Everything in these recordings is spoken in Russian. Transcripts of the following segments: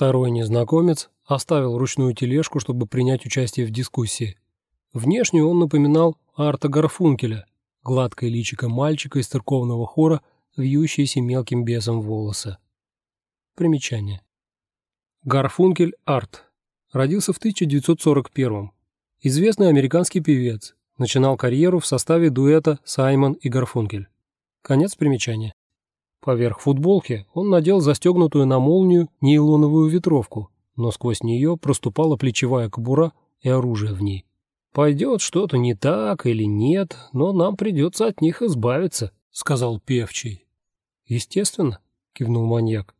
Второй незнакомец оставил ручную тележку, чтобы принять участие в дискуссии. Внешне он напоминал Арта Гарфункеля, гладкое личико мальчика из церковного хора, вьющиеся мелким бесом волосы. Примечание. Гарфункель Арт. Родился в 1941 Известный американский певец. Начинал карьеру в составе дуэта Саймон и Гарфункель. Конец примечания. Поверх футболки он надел застегнутую на молнию нейлоновую ветровку, но сквозь нее проступала плечевая кобура и оружие в ней. «Пойдет что-то не так или нет, но нам придется от них избавиться», — сказал певчий. «Естественно», — кивнул маньяк.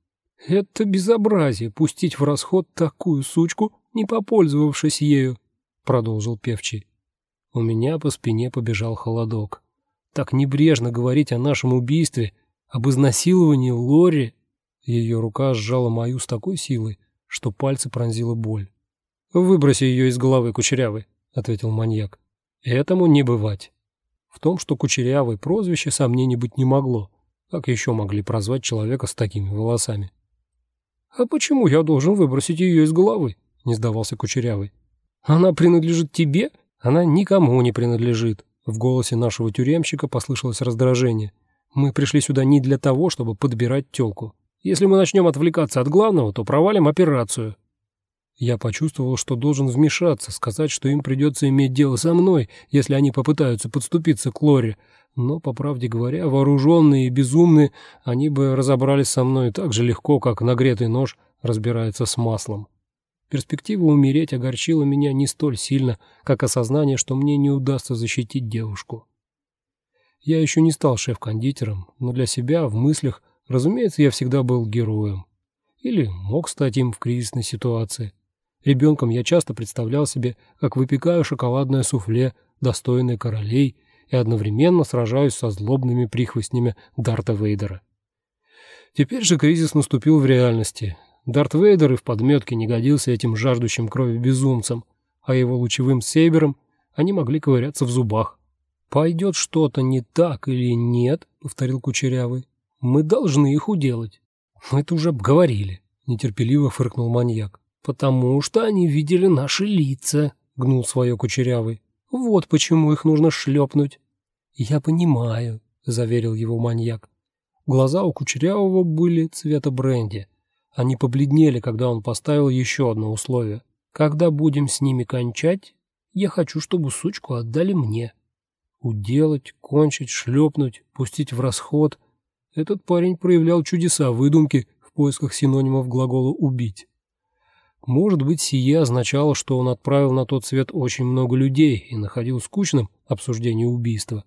«Это безобразие пустить в расход такую сучку, не попользовавшись ею», — продолжил певчий. У меня по спине побежал холодок. Так небрежно говорить о нашем убийстве об изнасиловании Лори. Ее рука сжала мою с такой силой, что пальцы пронзила боль. «Выброси ее из головы, Кучерявый», — ответил маньяк. «Этому не бывать». В том, что Кучерявый прозвище, сомнений быть не могло. Как еще могли прозвать человека с такими волосами? «А почему я должен выбросить ее из головы?» — не сдавался Кучерявый. «Она принадлежит тебе? Она никому не принадлежит». В голосе нашего тюремщика послышалось раздражение. Мы пришли сюда не для того, чтобы подбирать тёлку. Если мы начнем отвлекаться от главного, то провалим операцию. Я почувствовал, что должен вмешаться, сказать, что им придется иметь дело со мной, если они попытаются подступиться к Лоре. Но, по правде говоря, вооруженные и безумные, они бы разобрались со мной так же легко, как нагретый нож разбирается с маслом. Перспектива умереть огорчила меня не столь сильно, как осознание, что мне не удастся защитить девушку. Я еще не стал шеф-кондитером, но для себя, в мыслях, разумеется, я всегда был героем. Или мог стать им в кризисной ситуации. Ребенком я часто представлял себе, как выпекаю шоколадное суфле, достойное королей, и одновременно сражаюсь со злобными прихвостнями Дарта Вейдера. Теперь же кризис наступил в реальности. Дарт Вейдер и в подметке не годился этим жаждущим крови безумцам, а его лучевым сейбером они могли ковыряться в зубах. «Пойдет что-то не так или нет», — повторил Кучерявый, — «мы должны их уделать». «Мы это уже говорили», — нетерпеливо фыркнул маньяк. «Потому что они видели наши лица», — гнул свое Кучерявый. «Вот почему их нужно шлепнуть». «Я понимаю», — заверил его маньяк. Глаза у Кучерявого были цвета бренди. Они побледнели, когда он поставил еще одно условие. «Когда будем с ними кончать, я хочу, чтобы сучку отдали мне». Уделать, кончить, шлепнуть, пустить в расход. Этот парень проявлял чудеса выдумки в поисках синонимов глагола «убить». Может быть, сие означало, что он отправил на тот свет очень много людей и находил скучным обсуждение убийства.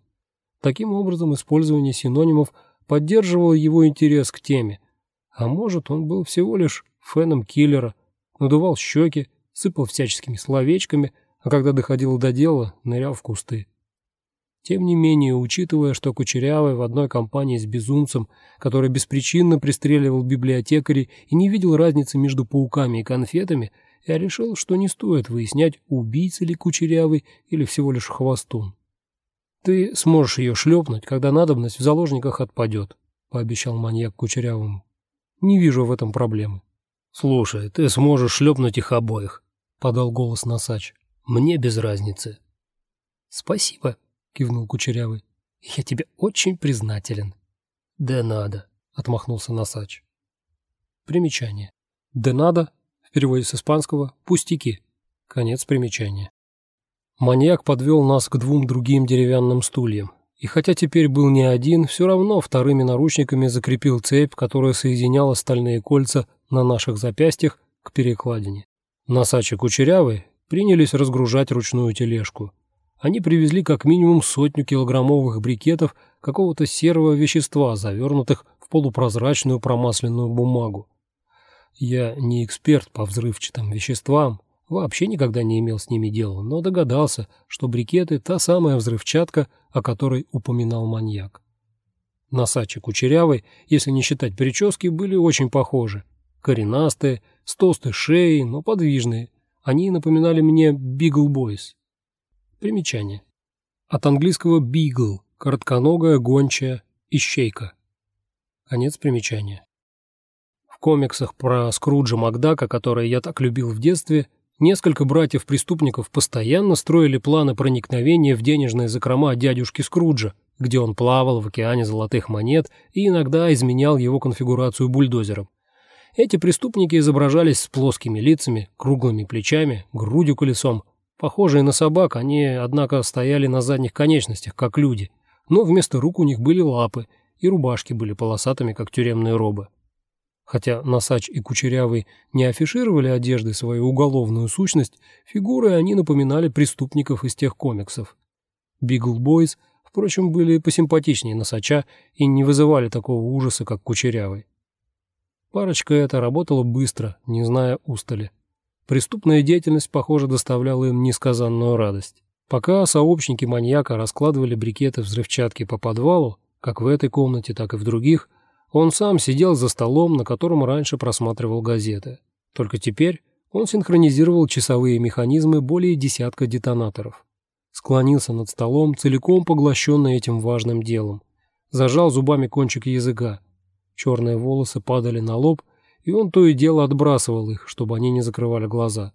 Таким образом, использование синонимов поддерживало его интерес к теме. А может, он был всего лишь феном киллера, надувал щеки, сыпал всяческими словечками, а когда доходило до дела, нырял в кусты. Тем не менее, учитывая, что Кучерявый в одной компании с безумцем, который беспричинно пристреливал библиотекарей и не видел разницы между пауками и конфетами, я решил, что не стоит выяснять, убийца ли Кучерявый или всего лишь хвостун. «Ты сможешь ее шлепнуть, когда надобность в заложниках отпадет», — пообещал маньяк Кучерявому. «Не вижу в этом проблемы». «Слушай, ты сможешь шлепнуть их обоих», — подал голос Носач. «Мне без разницы». «Спасибо», — кивнул Кучерявый. «Я тебе очень признателен». «Да надо», — отмахнулся Носач. Примечание. «Да надо» в переводе с испанского «пустяки». Конец примечания. Маньяк подвел нас к двум другим деревянным стульям. И хотя теперь был не один, все равно вторыми наручниками закрепил цепь, которая соединяла стальные кольца на наших запястьях к перекладине. Носач и Кучерявый принялись разгружать ручную тележку они привезли как минимум сотню килограммовых брикетов какого-то серого вещества, завернутых в полупрозрачную промасленную бумагу. Я не эксперт по взрывчатым веществам, вообще никогда не имел с ними дела, но догадался, что брикеты – та самая взрывчатка, о которой упоминал маньяк. Носачи кучерявый, если не считать прически, были очень похожи. Коренастые, с толстой шеей, но подвижные. Они напоминали мне Бигл Бойс. Примечание. От английского beagle – коротконогая, гончая, ищейка. Конец примечания. В комиксах про Скруджа Макдака, которые я так любил в детстве, несколько братьев-преступников постоянно строили планы проникновения в денежные закрома дядюшки Скруджа, где он плавал в океане золотых монет и иногда изменял его конфигурацию бульдозером. Эти преступники изображались с плоскими лицами, круглыми плечами, грудью колесом. Похожие на собак, они, однако, стояли на задних конечностях, как люди, но вместо рук у них были лапы, и рубашки были полосатыми, как тюремные робы. Хотя Носач и Кучерявый не афишировали одеждой свою уголовную сущность, фигуры они напоминали преступников из тех комиксов. Бигл Бойз, впрочем, были посимпатичнее Носача и не вызывали такого ужаса, как Кучерявый. Парочка эта работала быстро, не зная устали. Преступная деятельность, похоже, доставляла им несказанную радость. Пока сообщники маньяка раскладывали брикеты взрывчатки по подвалу, как в этой комнате, так и в других, он сам сидел за столом, на котором раньше просматривал газеты. Только теперь он синхронизировал часовые механизмы более десятка детонаторов. Склонился над столом, целиком поглощенный этим важным делом. Зажал зубами кончик языка, Черные волосы падали на лоб, и он то и дело отбрасывал их, чтобы они не закрывали глаза.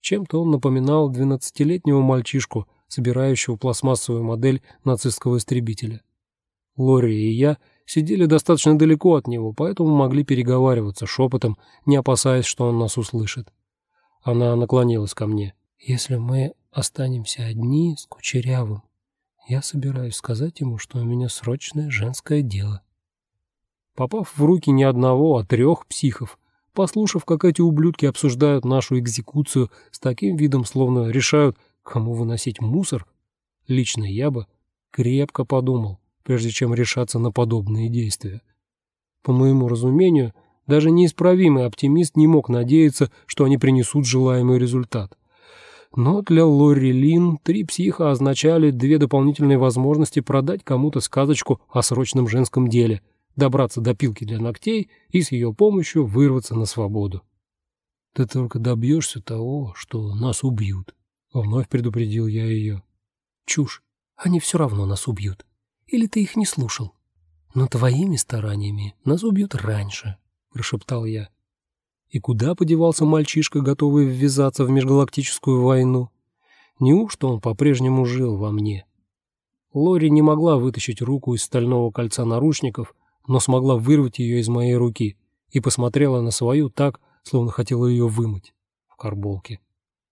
Чем-то он напоминал двенадцатилетнего мальчишку, собирающего пластмассовую модель нацистского истребителя. Лори и я сидели достаточно далеко от него, поэтому могли переговариваться шепотом, не опасаясь, что он нас услышит. Она наклонилась ко мне. «Если мы останемся одни с Кучерявым, я собираюсь сказать ему, что у меня срочное женское дело» попав в руки не одного, а трех психов, послушав, как эти ублюдки обсуждают нашу экзекуцию с таким видом, словно решают, кому выносить мусор, лично я бы крепко подумал, прежде чем решаться на подобные действия. По моему разумению, даже неисправимый оптимист не мог надеяться, что они принесут желаемый результат. Но для Лори Лин три психа означали две дополнительные возможности продать кому-то сказочку о срочном женском деле – добраться до пилки для ногтей и с ее помощью вырваться на свободу. «Ты только добьешься того, что нас убьют», — вновь предупредил я ее. «Чушь. Они все равно нас убьют. Или ты их не слушал?» «Но твоими стараниями нас убьют раньше», — прошептал я. И куда подевался мальчишка, готовый ввязаться в межгалактическую войну? Неужто он по-прежнему жил во мне? Лори не могла вытащить руку из стального кольца наручников, но смогла вырвать ее из моей руки и посмотрела на свою так, словно хотела ее вымыть в карболке.